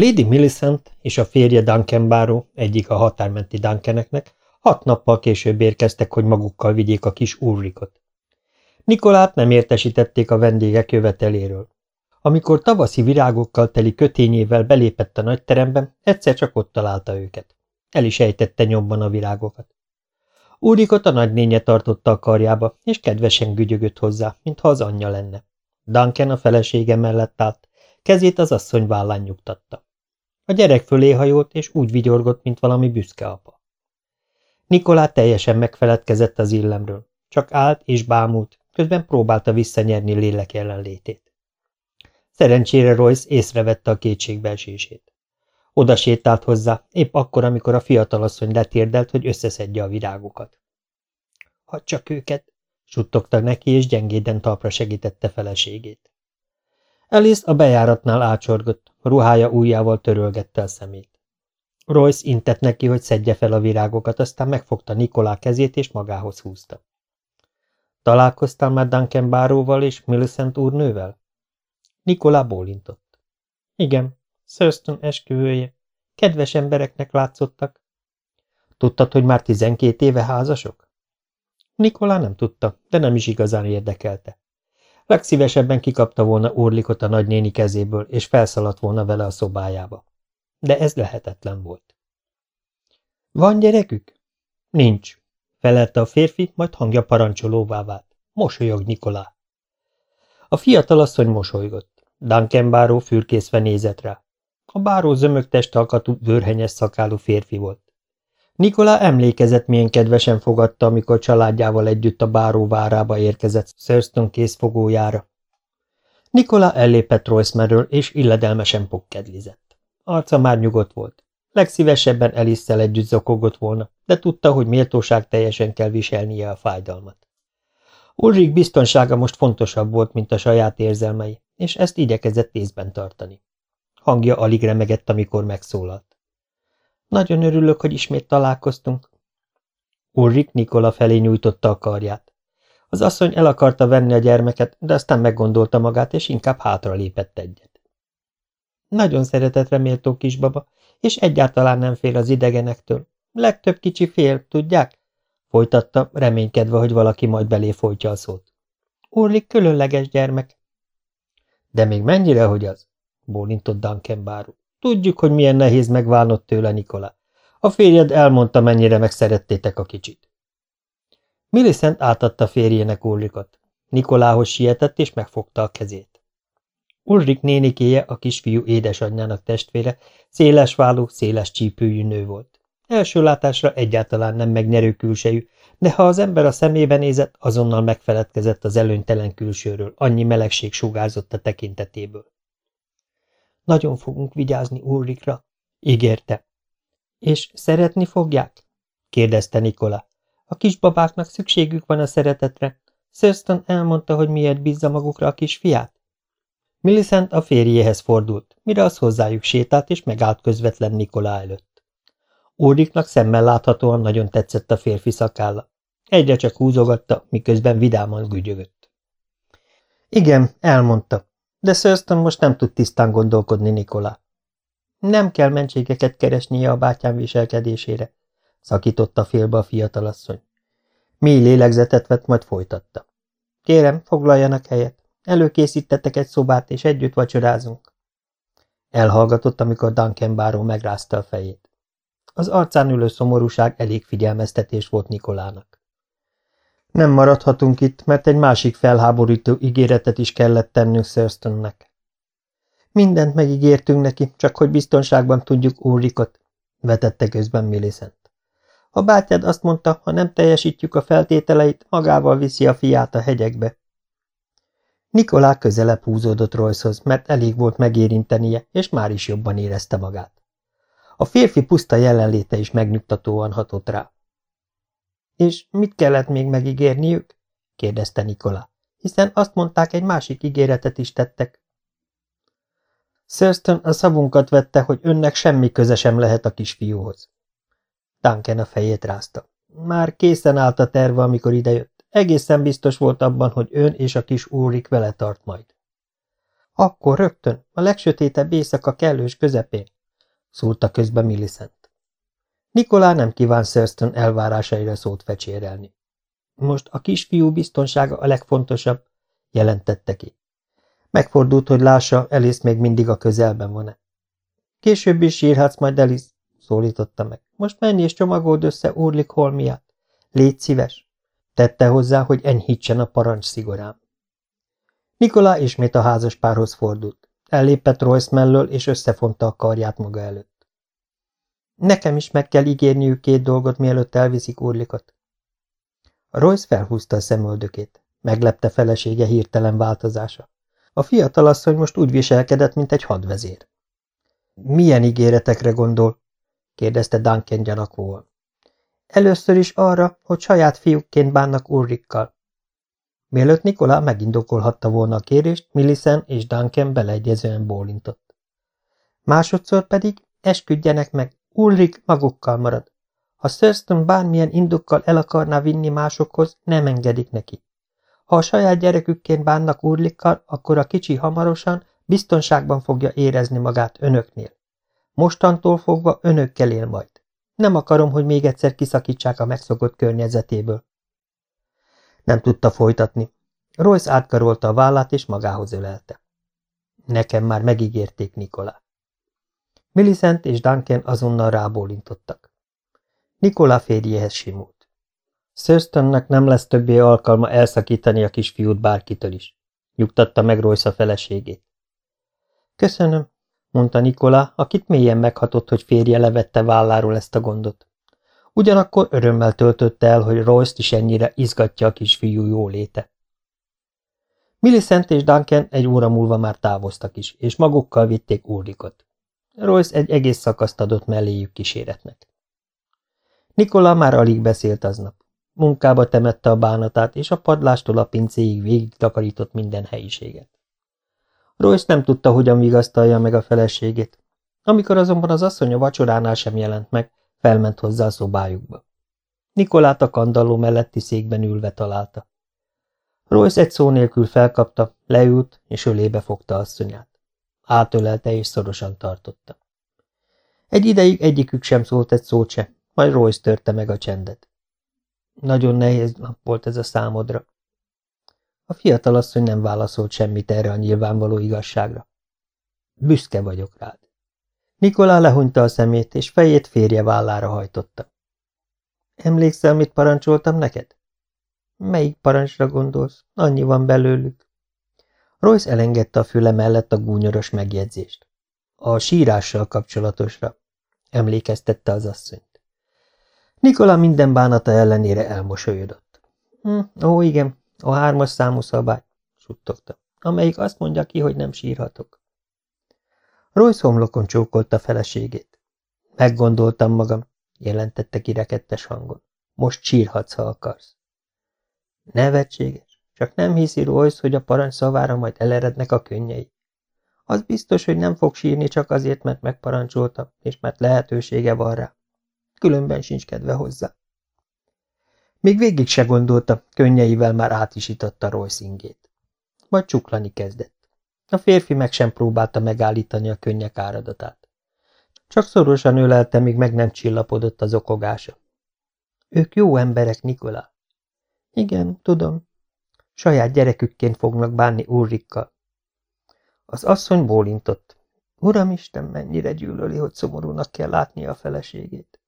Lady Millicent és a férje Duncan Barrow, egyik a határmenti Duncaneknek, hat nappal később érkeztek, hogy magukkal vigyék a kis Ulrikot. Nikolát nem értesítették a vendégek jöveteléről. Amikor tavaszi virágokkal teli kötényével belépett a nagyterembe, egyszer csak ott találta őket. El is ejtette nyomban a virágokat. Úrikot a nagynénye tartotta a karjába, és kedvesen gügyögött hozzá, mintha az anyja lenne. Duncan a felesége mellett állt, kezét az asszony vállán nyugtatta. A gyerek fölé hajolt, és úgy vigyorgott, mint valami büszke apa. Nikolá teljesen megfeledkezett az illemről, csak állt és bámult, közben próbálta visszanyerni lélek jelenlétét. Szerencsére Royce észrevette a kétségbeesését. Oda sétált hozzá, épp akkor, amikor a fiatalasszony letérdelt, hogy összeszedje a virágokat. – Hadd csak őket! – suttogta neki, és gyengéden talpra segítette feleségét. Alice a bejáratnál ácsorgott, ruhája ujjával törölgette a szemét. Royce intett neki, hogy szedje fel a virágokat, aztán megfogta Nikolá kezét, és magához húzta. – Találkoztál már Duncan Báróval és Millicent úrnővel? Nikolá bólintott. – Igen, Thurston esküvője. Kedves embereknek látszottak. Tudtad, hogy már tizenkét éve házasok? Nikolá nem tudta, de nem is igazán érdekelte. Legszívesebben kikapta volna Orlikot a nagynéni kezéből, és felszaladt volna vele a szobájába. De ez lehetetlen volt. Van gyerekük? Nincs, felelte a férfi, majd hangja parancsolóvá vált. Mosolyog, Nikolá. A fiatal asszony mosolygott. Duncan báró fürkészve nézett rá. A báró zömök testalkatú, vörhenyes szakálú férfi volt. Nikolá emlékezett, milyen kedvesen fogadta, amikor családjával együtt a báró várába érkezett Thurston készfogójára. Nikolá ellépett Royce merről, és illedelmesen pokkedlizett. Arca már nyugodt volt. Legszívesebben Elisszel együtt zokogott volna, de tudta, hogy méltóság teljesen kell viselnie a fájdalmat. Ulrik biztonsága most fontosabb volt, mint a saját érzelmei, és ezt igyekezett észben tartani. Hangja alig remegett, amikor megszólalt. Nagyon örülök, hogy ismét találkoztunk. Ulrik Nikola felé nyújtotta a karját. Az asszony el akarta venni a gyermeket, de aztán meggondolta magát, és inkább hátra lépett egyet. Nagyon szeretetre méltó kisbaba, és egyáltalán nem fél az idegenektől. Legtöbb kicsi fél, tudják? Folytatta, reménykedve, hogy valaki majd belé folytja a szót. Urlik különleges gyermek. De még mennyire, hogy az? bólintott Duncan báró. Tudjuk, hogy milyen nehéz megválnod tőle, Nikola. A férjed elmondta, mennyire megszerettétek a kicsit. Millicent átadta férjének Ulrikot. Nikolához sietett, és megfogta a kezét. Ulrik nénikéje, a kisfiú édesanyjának testvére, széles váló, széles csípőjű nő volt. Első látásra egyáltalán nem megnyerő külsejű, de ha az ember a szemébe nézett, azonnal megfeledkezett az előnytelen külsőről, annyi melegség sugárzott a tekintetéből. Nagyon fogunk vigyázni Ulrikra, ígérte. És szeretni fogják? kérdezte Nikola. A kisbabáknak szükségük van a szeretetre. Thurston elmondta, hogy miért bízza magukra a kisfiát. Millicent a férjéhez fordult, mire az hozzájuk sétált, és megállt közvetlen Nikola előtt. Ulriknak szemmel láthatóan nagyon tetszett a férfi szakálla. Egyre csak húzogatta, miközben vidáman gügyögött. Igen, elmondta, de Thurston most nem tud tisztán gondolkodni Nikola. Nem kell mentségeket keresnie a bátyám viselkedésére, szakította félbe a fiatalasszony. Mély lélegzetet vett, majd folytatta. Kérem, foglaljanak helyet. Előkészítettek egy szobát, és együtt vacsorázunk. Elhallgatott, amikor Duncan báró megrázta a fejét. Az arcán ülő szomorúság elég figyelmeztetés volt Nikolának. Nem maradhatunk itt, mert egy másik felháborító ígéretet is kellett tennünk Thurstonnek. Mindent megígértünk neki, csak hogy biztonságban tudjuk Ulrikot, vetette közben Millicent. A bátyád azt mondta, ha nem teljesítjük a feltételeit, magával viszi a fiát a hegyekbe. Nikolá közelebb húzódott Royce-hoz, mert elég volt megérintenie, és már is jobban érezte magát. A férfi puszta jelenléte is megnyugtatóan hatott rá. És mit kellett még megígérniük? kérdezte Nikola, hiszen azt mondták, egy másik ígéretet is tettek. Thurston a szavunkat vette, hogy önnek semmi köze sem lehet a kisfiúhoz. Duncan a fejét rázta. Már készen állt a terve, amikor idejött. Egészen biztos volt abban, hogy ön és a kis Úrik vele tart majd. Akkor rögtön, a legsötétebb éjszaka kellős közepén, szólta közbe Millicent. Nikolá nem kíván Thurston elvárásaira szót fecsérelni. Most a kisfiú biztonsága a legfontosabb, jelentette ki. Megfordult, hogy lássa, Elis még mindig a közelben van-e. Később is írhatsz majd, Elis, szólította meg. Most menj és csomagold össze Urlik holmiát. Légy szíves. Tette hozzá, hogy enyhítsen a parancs szigorám. Nikolá ismét a házas párhoz fordult. Ellépett Royce mellől, és összefonta a karját maga előtt. Nekem is meg kell ígérniük két dolgot, mielőtt elviszik Urlikot. Royce felhúzta a szemöldökét. Meglepte felesége hirtelen változása. A fiatalasszony most úgy viselkedett, mint egy hadvezér. Milyen ígéretekre gondol? kérdezte Duncan gyanakvóan. Először is arra, hogy saját fiúkként bánnak Ulrikkal. Mielőtt Nikolá megindokolhatta volna a kérést, Millicent és Duncan beleegyezően bólintott. Másodszor pedig esküdjenek meg, Ulrik magukkal marad. Ha Thurston bármilyen indokkal el akarná vinni másokhoz, nem engedik neki. Ha a saját gyerekükként bánnak Urlikkal, akkor a kicsi hamarosan biztonságban fogja érezni magát önöknél. Mostantól fogva önökkel él majd. Nem akarom, hogy még egyszer kiszakítsák a megszokott környezetéből. Nem tudta folytatni. Royce átkarolta a vállát, és magához ölelte. Nekem már megígérték Nikolá. Millicent és Duncan azonnal rábólintottak. Nikolá férjéhez simult. Thurstonnak nem lesz többé alkalma elszakítani a kisfiút bárkitől is, nyugtatta meg Royce a feleségét. Köszönöm, mondta Nikolá, akit mélyen meghatott, hogy férje levette válláról ezt a gondot. Ugyanakkor örömmel töltötte el, hogy Royce-t is ennyire izgatja a kisfiú jóléte. Millicent és Duncan egy óra múlva már távoztak is, és magukkal vitték Ulrikot. Royce egy egész szakaszt adott melléjük kíséretnek. Nikola már alig beszélt aznap. Munkába temette a bánatát, és a padlástól a pincéig végig takarított minden helyiséget. Royce nem tudta, hogyan vigasztalja meg a feleségét. Amikor azonban az asszony a vacsoránál sem jelent meg, felment hozzá a szobájukba. Nikolát a kandalló melletti székben ülve találta. Royce egy szó nélkül felkapta, leült, és ölébe fogta asszonyát. Átölelte és szorosan tartotta. Egy ideig egyikük sem szólt egy szót se, majd Royce törte meg a csendet. Nagyon nehéz nap volt ez a számodra. A fiatalasszony nem válaszolt semmit erre a nyilvánvaló igazságra. Büszke vagyok rád. Nikolá lehunyta a szemét, és fejét férje vállára hajtotta. Emlékszel, mit parancsoltam neked? Melyik parancsra gondolsz? Annyi van belőlük. Royce elengedte a füle mellett a gúnyoros megjegyzést. A sírással kapcsolatosra, emlékeztette az asszonyt. Nikola minden bánata ellenére elmosolyodott. Hm, ó, igen, a hármas számú szabály, suttogta, amelyik azt mondja ki, hogy nem sírhatok. Royce homlokon csókolta feleségét. Meggondoltam magam, jelentette kirekettes hangon. Most sírhatsz, ha akarsz. Nevetséges, csak nem hiszi Royce, hogy a parancs szavára majd elerednek a könnyei. Az biztos, hogy nem fog sírni csak azért, mert megparancsolta, és mert lehetősége van rá. Különben sincs kedve hozzá. Még végig se gondolta, könnyeivel már átisította Royce ingét. Majd csuklani kezdett. A férfi meg sem próbálta megállítani a könnyek áradatát. Csak szorosan ölelte, míg meg nem csillapodott az okogása. Ők jó emberek, Nikolá. Igen, tudom. Saját gyerekükként fognak bánni Ulrikkal. Az asszony bólintott. Uramisten, mennyire gyűlöli, hogy szomorúnak kell látnia a feleségét.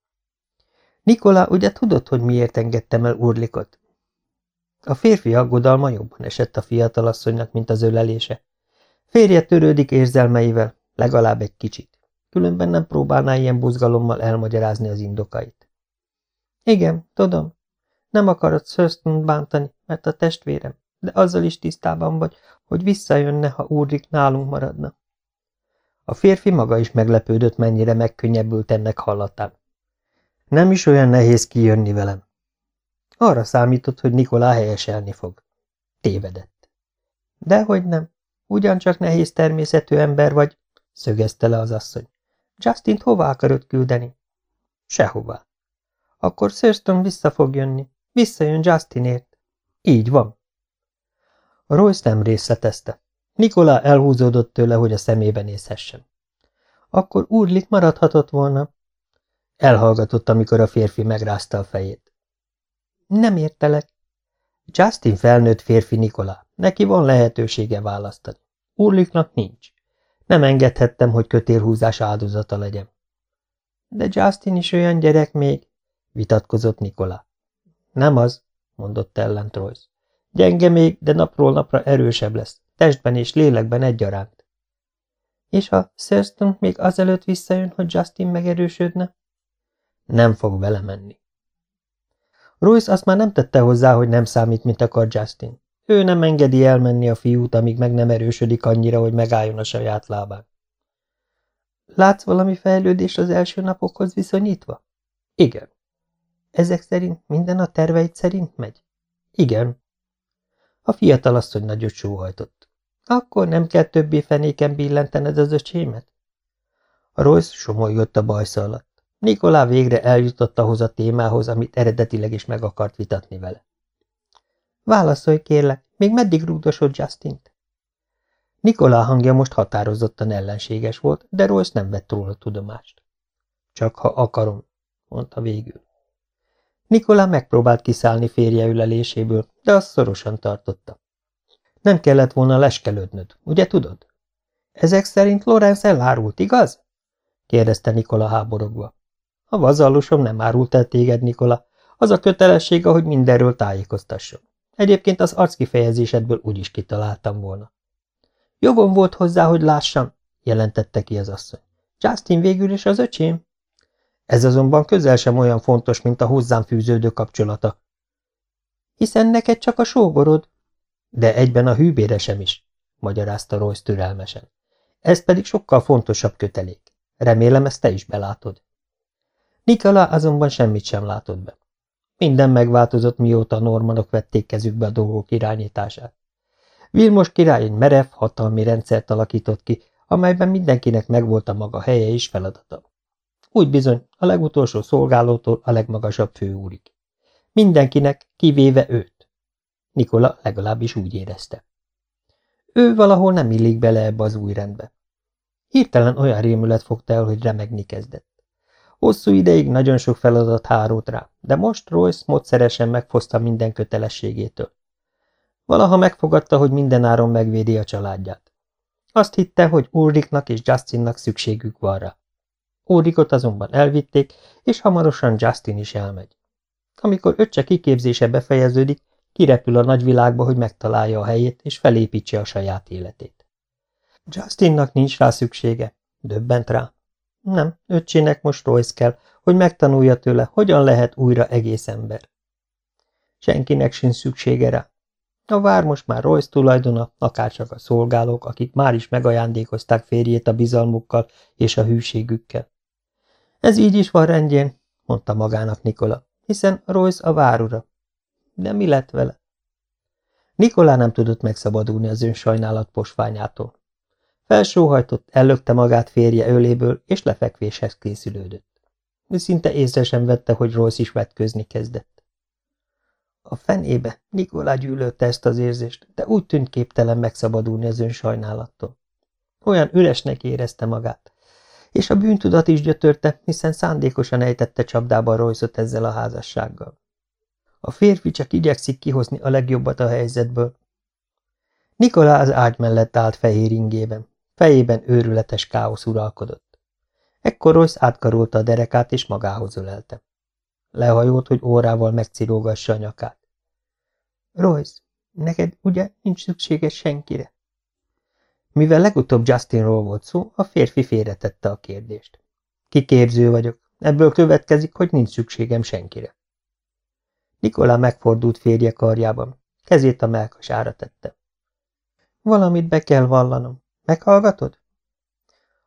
Nikola, ugye tudod, hogy miért engedtem el Urlikot? A férfi aggodalma jobban esett a fiatalasszonynak, mint az ölelése. Férje törődik érzelmeivel, legalább egy kicsit. Különben nem próbálná ilyen buzgalommal elmagyarázni az indokait. Igen, tudom. Nem akarod Thurston bántani, mert a testvérem, de azzal is tisztában vagy, hogy visszajönne, ha Úrrik nálunk maradna. A férfi maga is meglepődött, mennyire megkönnyebbült ennek hallatán. Nem is olyan nehéz kijönni velem. Arra számított, hogy Nikolá helyeselni fog. Tévedett. Dehogy nem. Ugyancsak nehéz természetű ember vagy, szögezte le az asszony. justin hova akarod küldeni? Sehová. Akkor Thurston vissza fog jönni. Visszajön Justinért. Így van. Royce nem részletezte. Nikolá elhúzódott tőle, hogy a szemébe nézhessen. Akkor Úrlik maradhatott volna. Elhallgatott, amikor a férfi megrázta a fejét. Nem értelek. Justin felnőtt férfi Nikolá. Neki van lehetősége választani. Úrliknak nincs. Nem engedhettem, hogy kötélhúzás áldozata legyen. De Justin is olyan gyerek még, vitatkozott Nikola. Nem az, mondott ellen Troyes. Gyenge még, de napról napra erősebb lesz, testben és lélekben egyaránt. És ha Thurston még azelőtt visszajön, hogy Justin megerősödne? Nem fog vele menni. Royce azt már nem tette hozzá, hogy nem számít, mint akar Justin. Ő nem engedi elmenni a fiút, amíg meg nem erősödik annyira, hogy megálljon a saját lábán. Látsz valami fejlődést az első napokhoz viszonyítva? Igen. Ezek szerint minden a terveid szerint megy? Igen. A fiatal asszony nagyot sóhajtott. Akkor nem kell többé fenéken billentened az öcsémet? A Royce somolygott a bajsza alatt. Nikolá végre eljutott ahhoz a témához, amit eredetileg is meg akart vitatni vele. Válaszolj, kérlek, még meddig rúdosod Justint? Nikolá hangja most határozottan ellenséges volt, de Royce nem vett róla tudomást. Csak ha akarom, mondta végül. Nikolá megpróbált kiszállni férje üleléséből, de azt szorosan tartotta. Nem kellett volna leskelődnöd, ugye tudod? Ezek szerint Lorenz elárult, igaz? kérdezte Nikola háborogva. A vazallusom nem árult el téged, Nikola. Az a kötelessége, hogy mindenről tájékoztasson. Egyébként az arckifejezésedből úgyis kitaláltam volna. Jogom volt hozzá, hogy lássam, jelentette ki az asszony. Justin végül is az öcsém. Ez azonban közel sem olyan fontos, mint a hozzám fűződő kapcsolata. Hiszen neked csak a sógorod. De egyben a hűbére sem is, magyarázta Royce türelmesen. Ez pedig sokkal fontosabb kötelék. Remélem, ezt te is belátod. Nikola azonban semmit sem látott be. Minden megváltozott, mióta a normanok vették kezükbe a dolgok irányítását. Vilmos király egy merev, hatalmi rendszert alakított ki, amelyben mindenkinek megvolt a maga helye és feladata. Úgy bizony, a legutolsó szolgálótól a legmagasabb főúrig. Mindenkinek, kivéve őt. Nikola legalábbis úgy érezte. Ő valahol nem illik bele ebbe az új rendbe. Hirtelen olyan rémület fogta el, hogy remegni kezdett. Hosszú ideig nagyon sok feladat hárót rá, de most Royce módszeresen megfoszta minden kötelességétől. Valaha megfogadta, hogy mindenáron megvédi a családját. Azt hitte, hogy Ulriknak és Justinnak szükségük van rá. Ulrikot azonban elvitték, és hamarosan Justin is elmegy. Amikor öccse kiképzése befejeződik, kirepül a nagyvilágba, hogy megtalálja a helyét, és felépítse a saját életét. Justinnak nincs rá szüksége, döbbent rá. Nem, öccsének most Royce kell, hogy megtanulja tőle, hogyan lehet újra egész ember. Senkinek sincs szüksége rá. A vár most már Royce tulajdona, akárcsak a szolgálók, akik már is megajándékozták férjét a bizalmukkal és a hűségükkel. Ez így is van rendjén, mondta magának Nikola, hiszen Royce a várura. De mi lett vele? Nikolá nem tudott megszabadulni az ön sajnálat posványától. Felsóhajtott, ellökte magát férje öléből, és lefekvéshez készülődött. Szinte észre sem vette, hogy Royce is vetközni kezdett. A fenébe Nikolá gyűlölte ezt az érzést, de úgy tűnt képtelen megszabadulni az ön sajnálattól. Olyan üresnek érezte magát, és a bűntudat is gyötörte, hiszen szándékosan ejtette csapdába Royce-ot ezzel a házassággal. A férfi csak igyekszik kihozni a legjobbat a helyzetből. Nikolá az ágy mellett állt fehér ingében. Fejében őrületes káosz uralkodott. Ekkor Royce átkarolta a derekát, és magához ölelte. Lehajolt, hogy órával megcirógassa a nyakát. Royce, neked ugye nincs szüksége senkire? Mivel legutóbb Justinról volt szó, a férfi félretette a kérdést. Kiképző vagyok, ebből következik, hogy nincs szükségem senkire. Nikolá megfordult férje karjában, kezét a melkasára tette. Valamit be kell vallanom. Meghallgatod?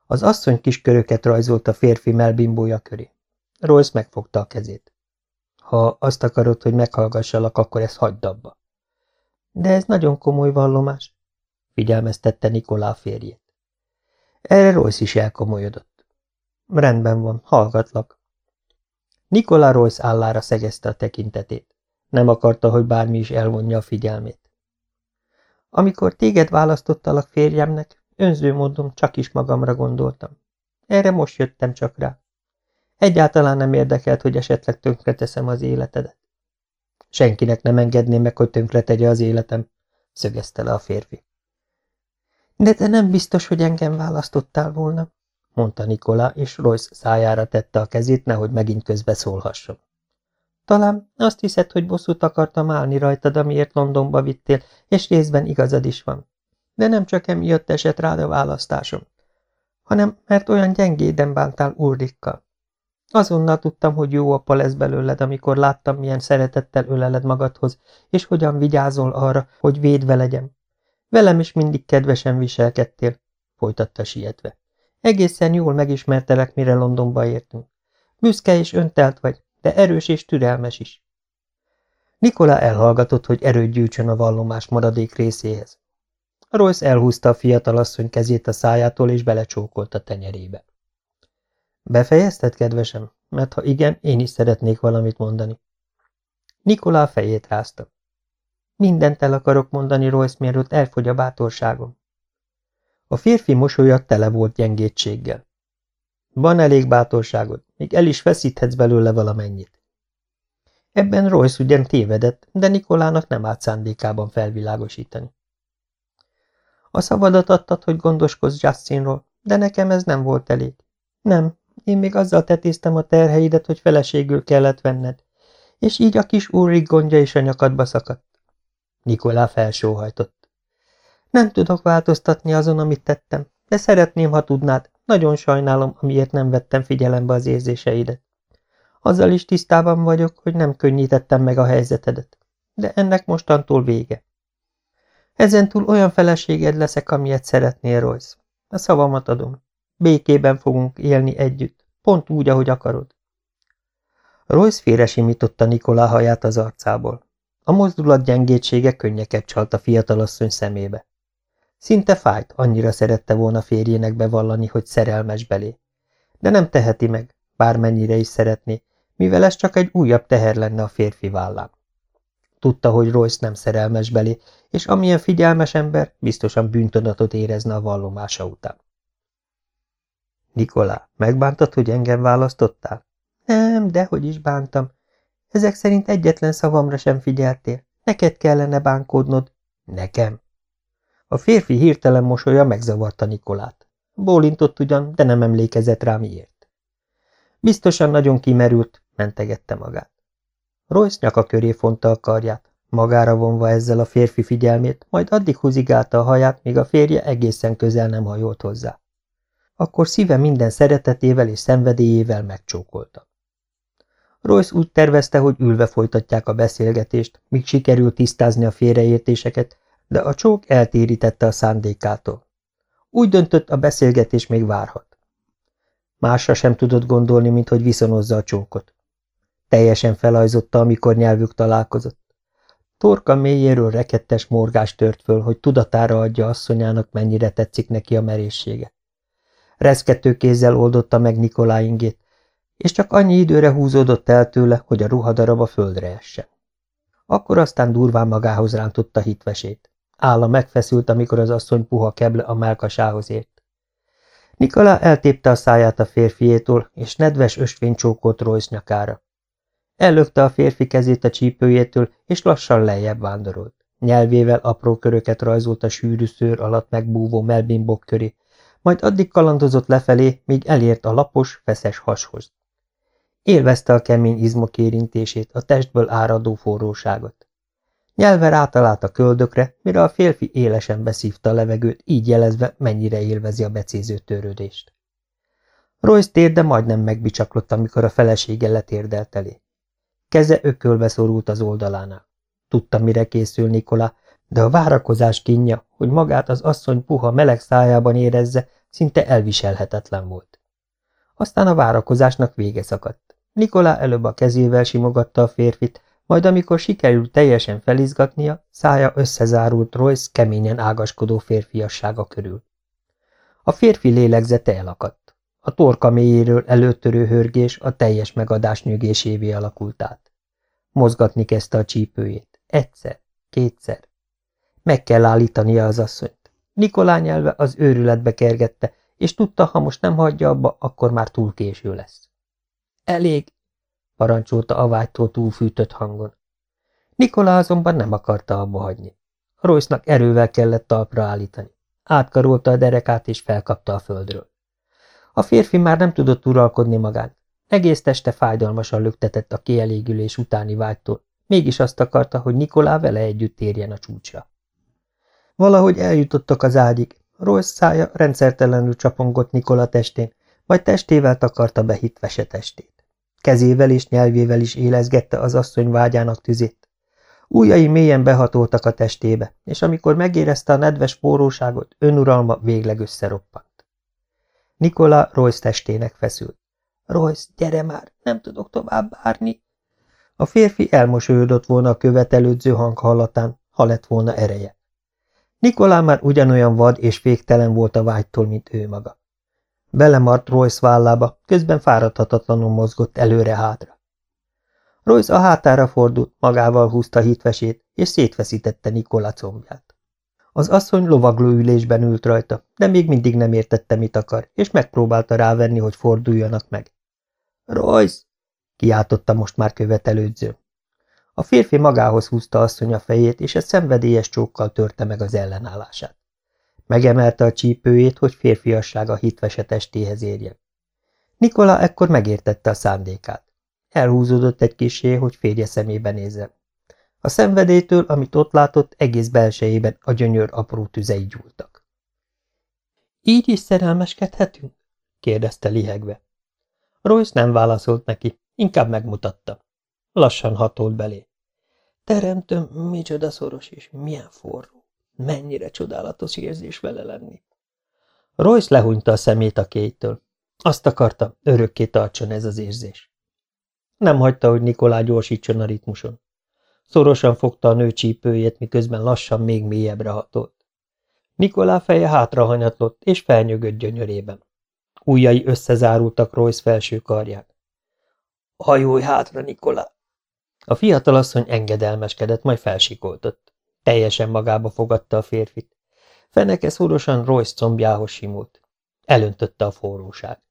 Az asszony kis köröket rajzolt a férfi melbimbója köré. Royce megfogta a kezét. Ha azt akarod, hogy meghallgassalak, akkor ezt hagyd abba. De ez nagyon komoly vallomás, figyelmeztette Nikolá férjét. Erre Royce is elkomolyodott. Rendben van, hallgatlak. Nikolá Royce állára szegezte a tekintetét. Nem akarta, hogy bármi is elvonja a figyelmét. Amikor téged választottalak férjemnek, önző módon csak is magamra gondoltam. Erre most jöttem csak rá. Egyáltalán nem érdekelt, hogy esetleg tönkreteszem az életedet. Senkinek nem engedném meg, hogy tönkretegye az életem, szögezte le a férfi. De te nem biztos, hogy engem választottál volna, mondta Nikola, és Royce szájára tette a kezét, nehogy megint közbe szólhasson. Talán azt hiszed, hogy bosszút akartam állni rajtad, amiért Londonba vittél, és részben igazad is van. De nem csak emiatt esett rád a választásom, hanem mert olyan gyengéden bántál Ulrikkal. Azonnal tudtam, hogy jó apa lesz belőled, amikor láttam, milyen szeretettel öleled magadhoz, és hogyan vigyázol arra, hogy védve legyen. Velem is mindig kedvesen viselkedtél, folytatta sietve. Egészen jól megismertelek, mire Londonba értünk. Büszke és öntelt vagy, de erős és türelmes is. Nikola elhallgatott, hogy erőt gyűjtsön a vallomás maradék részéhez. Royce elhúzta a fiatalasszony kezét a szájától, és belecsókolt a tenyerébe. Befejezted, kedvesem? Mert ha igen, én is szeretnék valamit mondani. Nikola fejét rázta. Mindent el akarok mondani, Royce, mielőtt elfogy a bátorságom. A férfi mosolya tele volt gyengétséggel. Van elég bátorságod, még el is feszíthetsz belőle valamennyit. Ebben Royce ugyan tévedett, de Nikolának nem állt szándékában felvilágosítani. A szavadat adtad, hogy gondoskozz Justinról, de nekem ez nem volt elég. Nem, én még azzal tetéztem a terheidet, hogy feleségül kellett venned, és így a kis úrik gondja is a nyakadba szakadt. Nikolá felsóhajtott. Nem tudok változtatni azon, amit tettem, de szeretném, ha tudnád, nagyon sajnálom, amiért nem vettem figyelembe az érzéseidet. Azzal is tisztában vagyok, hogy nem könnyítettem meg a helyzetedet, de ennek mostantól vége. Ezentúl olyan feleséged leszek, amilyet szeretnél, Royce. A szavamat adom. Békében fogunk élni együtt, pont úgy, ahogy akarod. Royce félresimította Nikolá haját az arcából. A mozdulat gyengétsége könnyeket csalt a fiatalasszony szemébe. Szinte fájt, annyira szerette volna férjének bevallani, hogy szerelmes belé. De nem teheti meg, bármennyire is szeretné, mivel ez csak egy újabb teher lenne a férfi vállán. Tudta, hogy Royce nem szerelmes belé, és amilyen figyelmes ember, biztosan bűntudatot érezne a vallomása után. Nikolá, megbántad, hogy engem választottál? Nem, dehogy is bántam. Ezek szerint egyetlen szavamra sem figyeltél. Neked kellene bánkódnod. Nekem. A férfi hirtelen mosolya megzavarta Nikolát. Bólintott ugyan, de nem emlékezett rá miért. Biztosan nagyon kimerült, mentegette magát. Royce nyaka köré fonta a karját, magára vonva ezzel a férfi figyelmét, majd addig húzigálta a haját, míg a férje egészen közel nem hajolt hozzá. Akkor szíve minden szeretetével és szenvedélyével megcsókolta. Royce úgy tervezte, hogy ülve folytatják a beszélgetést, míg sikerül tisztázni a félreértéseket, de a csók eltérítette a szándékától. Úgy döntött, a beszélgetés még várhat. Másra sem tudott gondolni, mint hogy viszonozza a csókot. Teljesen felajzotta, amikor nyelvük találkozott. Torka mélyéről rekettes morgás tört föl, hogy tudatára adja asszonyának, mennyire tetszik neki a merészsége. Reszkető kézzel oldotta meg Nikolá ingét, és csak annyi időre húzódott el tőle, hogy a ruhadarab a földre essen. Akkor aztán durván magához rántotta hitvesét. Álla megfeszült, amikor az asszony puha keble a melkasához ért. Nikola eltépte a száját a férfiétól, és nedves ösvény csókolt Royce nyakára. Ellökte a férfi kezét a csípőjétől, és lassan lejjebb vándorolt. Nyelvével apró köröket rajzolt a sűrű szőr alatt megbúvó melbimbok köré, majd addig kalandozott lefelé, míg elért a lapos, feszes hashoz. Élvezte a kemény izmok érintését, a testből áradó forróságot. Nyelve rátalált a köldökre, mire a férfi élesen beszívta a levegőt, így jelezve, mennyire élvezi a becéző törődést. Royce térde majdnem megbicsaklott, amikor a felesége letérdelt elé. Keze ökölve szorult az oldalánál. Tudta, mire készül Nikola, de a várakozás kínja, hogy magát az asszony puha meleg szájában érezze, szinte elviselhetetlen volt. Aztán a várakozásnak vége szakadt. Nikola előbb a kezével simogatta a férfit, majd amikor sikerült teljesen felizgatnia, szája összezárult Royce keményen ágaskodó férfiassága körül. A férfi lélegzete elakadt. A torka mélyéről előttörő hörgés a teljes megadás nyögésévé alakult át. Mozgatni kezdte a csípőjét. Egyszer, kétszer. Meg kell állítania az asszonyt. Nikolá nyelve az őrületbe kergette, és tudta, ha most nem hagyja abba, akkor már túl késő lesz. Elég, parancsolta a vágytól túlfűtött hangon. Nikolá azonban nem akarta abba hagyni. Royce-nak erővel kellett talpra állítani. Átkarolta a derekát és felkapta a földről. A férfi már nem tudott uralkodni magán. Egész teste fájdalmasan löktetett a kielégülés utáni vágytól, mégis azt akarta, hogy Nikolá vele együtt érjen a csúcsra. Valahogy eljutottak az ágyig, Royce szája rendszertelenül csapongott Nikola testén, majd testével takarta be hitvese testét. Kezével és nyelvével is élezgette az asszony vágyának tüzét. Újjai mélyen behatoltak a testébe, és amikor megérezte a nedves forróságot, önuralma végleg összeroppant. Nikola Royce testének feszült. Royce, gyere már, nem tudok tovább várni. A férfi elmosolyodott volna a követelődző hang hallatán, ha lett volna ereje. Nikolá már ugyanolyan vad és féktelen volt a vágytól, mint ő maga. Belemart Royce vállába, közben fáradhatatlanul mozgott előre-hátra. Royce a hátára fordult, magával húzta hitvesét, és szétfeszítette Nikola combját. Az asszony lovagló ülésben ült rajta, de még mindig nem értette, mit akar, és megpróbálta rávenni, hogy forduljanak meg. – Royce! – kiáltotta most már követelődző. A férfi magához húzta asszony a fejét, és egy szenvedélyes csókkal törte meg az ellenállását. Megemelte a csípőjét, hogy férfiassága hitvese testéhez érjen. Nikola ekkor megértette a szándékát. Elhúzódott egy kisé, hogy férje szemébe nézzen. A szenvedélytől, amit ott látott, egész belsejében a gyönyör apró tüzei gyúltak. – Így is szerelmeskedhetünk? – kérdezte lihegve. Royce nem válaszolt neki, inkább megmutatta. Lassan hatolt belé. Teremtöm, micsoda szoros és milyen forró. Mennyire csodálatos érzés vele lenni. Royce lehúnyta a szemét a kéjtől. Azt akarta, örökké tartson ez az érzés. Nem hagyta, hogy Nikolá gyorsítson a ritmuson. Szorosan fogta a nő csípőjét, miközben lassan még mélyebbre hatolt. Nikolá feje hátrahanyatlott, és felnyögött gyönyörében. Újjai összezárultak Royce felső karján. Hajolj hátra, Nikolá! A fiatalasszony engedelmeskedett, majd felsikoltott. Teljesen magába fogadta a férfit. Feneke szorosan Royce combjához simult. Elöntötte a forróság.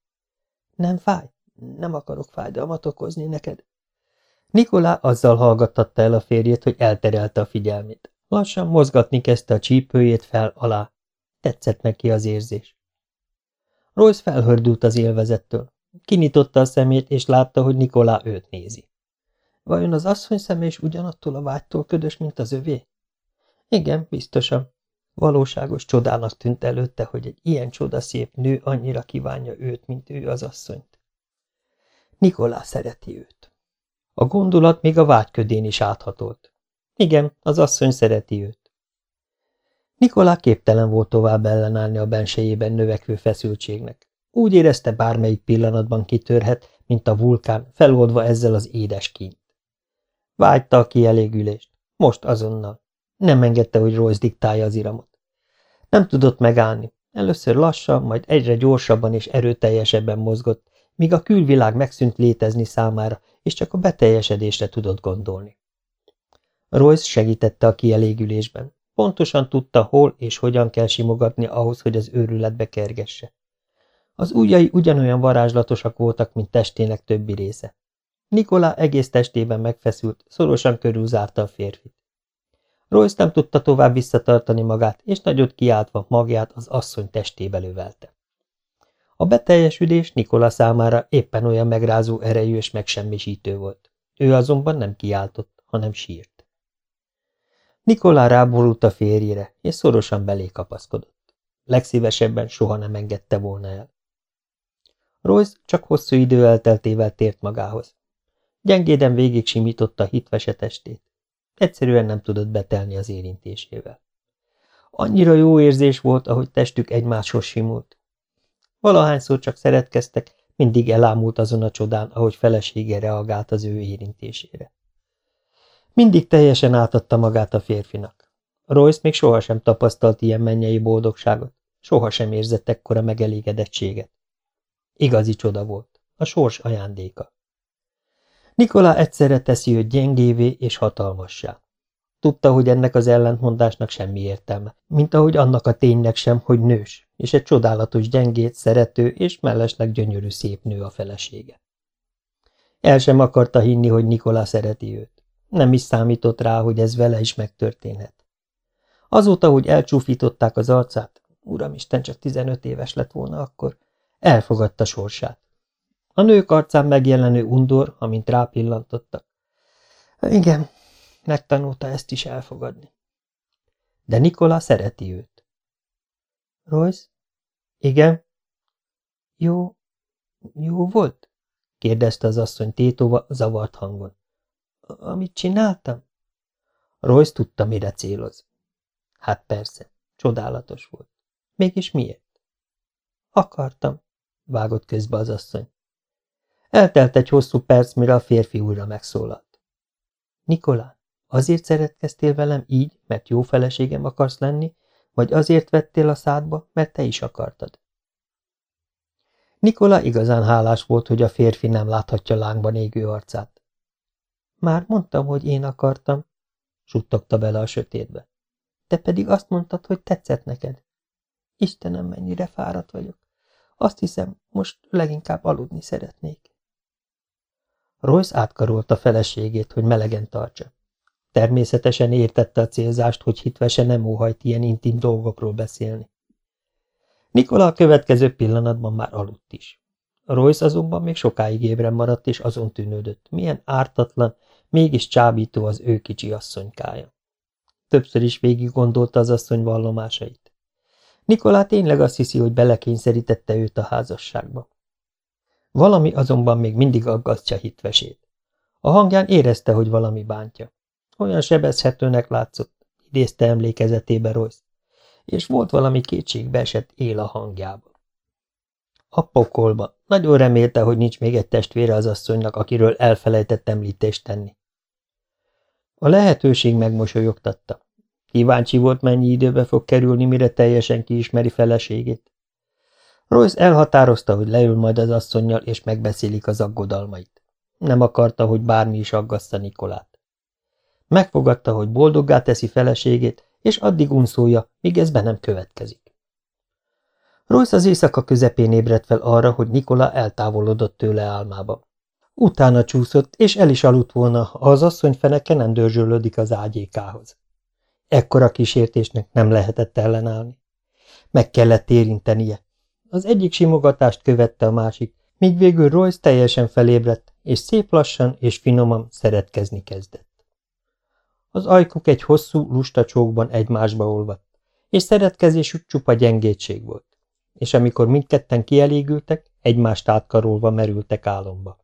Nem fáj? Nem akarok fájdalmat okozni neked? Nikolá azzal hallgattatta el a férjét, hogy elterelte a figyelmét. Lassan mozgatni kezdte a csípőjét fel alá. Tetszett neki az érzés. Royce felhördült az élvezettől. Kinyitotta a szemét, és látta, hogy Nikolá őt nézi. Vajon az asszony szeme is ugyanattól a vágytól ködös, mint az övé? Igen, biztosan. Valóságos csodának tűnt előtte, hogy egy ilyen csodaszép nő annyira kívánja őt, mint ő az asszonyt. Nikolá szereti őt. A gondolat még a vágyködén is áthatolt. Igen, az asszony szereti őt. Nikolá képtelen volt tovább ellenállni a bensejében növekvő feszültségnek. Úgy érezte, bármelyik pillanatban kitörhet, mint a vulkán, feloldva ezzel az édes kínt. Vágyta a kielégülést. Most azonnal. Nem engedte, hogy Royce diktálja az iramot. Nem tudott megállni. Először lassan, majd egyre gyorsabban és erőteljesebben mozgott, míg a külvilág megszűnt létezni számára, és csak a beteljesedésre tudott gondolni. Royce segítette a kielégülésben. Pontosan tudta, hol és hogyan kell simogatni ahhoz, hogy az őrületbe kergesse. Az ujjai ugyanolyan varázslatosak voltak, mint testének többi része. Nikola egész testében megfeszült, szorosan körülzárta a férfit. Royce nem tudta tovább visszatartani magát, és nagyot kiáltva magját az asszony testébe lövelte. A beteljesülés Nikola számára éppen olyan megrázó erejű és megsemmisítő volt. Ő azonban nem kiáltott, hanem sírt. Nikola ráborult a férjére, és szorosan belé kapaszkodott. Legszívesebben soha nem engedte volna el. Royce csak hosszú idő elteltével tért magához. Gyengéden végig simította hitvese testét. Egyszerűen nem tudott betelni az érintésével. Annyira jó érzés volt, ahogy testük egymáshoz simult. Valahányszor csak szeretkeztek, mindig elámult azon a csodán, ahogy felesége reagált az ő érintésére. Mindig teljesen átadta magát a férfinak. Royce még sohasem tapasztalt ilyen mennyei boldogságot, sohasem érzett ekkora megelégedettséget. Igazi csoda volt, a sors ajándéka. Nikola egyszerre teszi őt gyengévé és hatalmassá. Tudta, hogy ennek az ellentmondásnak semmi értelme, mint ahogy annak a ténynek sem, hogy nős, és egy csodálatos gyengét, szerető és mellesleg gyönyörű szép nő a felesége. El sem akarta hinni, hogy Nikola szereti őt. Nem is számított rá, hogy ez vele is megtörténhet. Azóta, hogy elcsúfították az arcát, uramisten csak 15 éves lett volna akkor, elfogadta sorsát. A nők arcán megjelenő undor, amint rápillantottak. Igen, megtanulta ezt is elfogadni. De Nikola szereti őt. Royce? Igen? Jó, jó volt? kérdezte az asszony tétova zavart hangon. Amit csináltam? Royce tudta, mire céloz. Hát persze, csodálatos volt. Mégis miért? Akartam, vágott közbe az asszony. Eltelt egy hosszú perc, mire a férfi újra megszólalt. Nikolá, azért szeretkeztél velem így, mert jó feleségem akarsz lenni, vagy azért vettél a szádba, mert te is akartad? Nikola igazán hálás volt, hogy a férfi nem láthatja lángban égő arcát. Már mondtam, hogy én akartam, suttogta bele a sötétbe. Te pedig azt mondtad, hogy tetszett neked. Istenem, mennyire fáradt vagyok. Azt hiszem, most leginkább aludni szeretnék. Royce átkarolta feleségét, hogy melegen tartsa. Természetesen értette a célzást, hogy hitvese nem óhajt ilyen intim dolgokról beszélni. Nikola a következő pillanatban már aludt is. Royce azonban még sokáig ébren maradt, és azon tűnődött, milyen ártatlan, mégis csábító az ő kicsi asszonykája. Többször is végig gondolta az asszony vallomásait. Nikolá tényleg azt hiszi, hogy belekényszerítette őt a házasságba. Valami azonban még mindig aggasztja hitvesét. A hangján érezte, hogy valami bántja. Olyan sebezhetőnek látszott, idézte emlékezetébe Royce, és volt valami kétségbe esett él a hangjában. A pokolba. Nagyon remélte, hogy nincs még egy testvére az asszonynak, akiről elfelejtett említést tenni. A lehetőség megmosolyogtatta. Kíváncsi volt, mennyi időbe fog kerülni, mire teljesen kiismeri feleségét. Royce elhatározta, hogy leül majd az asszonynal, és megbeszélik az aggodalmait. Nem akarta, hogy bármi is aggaszta Nikolát. Megfogadta, hogy boldoggá teszi feleségét, és addig unszolja, míg ez be nem következik. Royce az éjszaka közepén ébredt fel arra, hogy Nikola eltávolodott tőle álmába. Utána csúszott, és el is aludt volna, ha az asszony feneke nem dörzsölődik az ágyékához. Ekkora kísértésnek nem lehetett ellenállni. Meg kellett érintenie, az egyik simogatást követte a másik, míg végül Royce teljesen felébredt, és szép lassan és finoman szeretkezni kezdett. Az ajkuk egy hosszú, lusta csókban egymásba olvadt, és szeretkezésük csupa gyengétség volt, és amikor mindketten kielégültek, egymást átkarolva merültek álomba.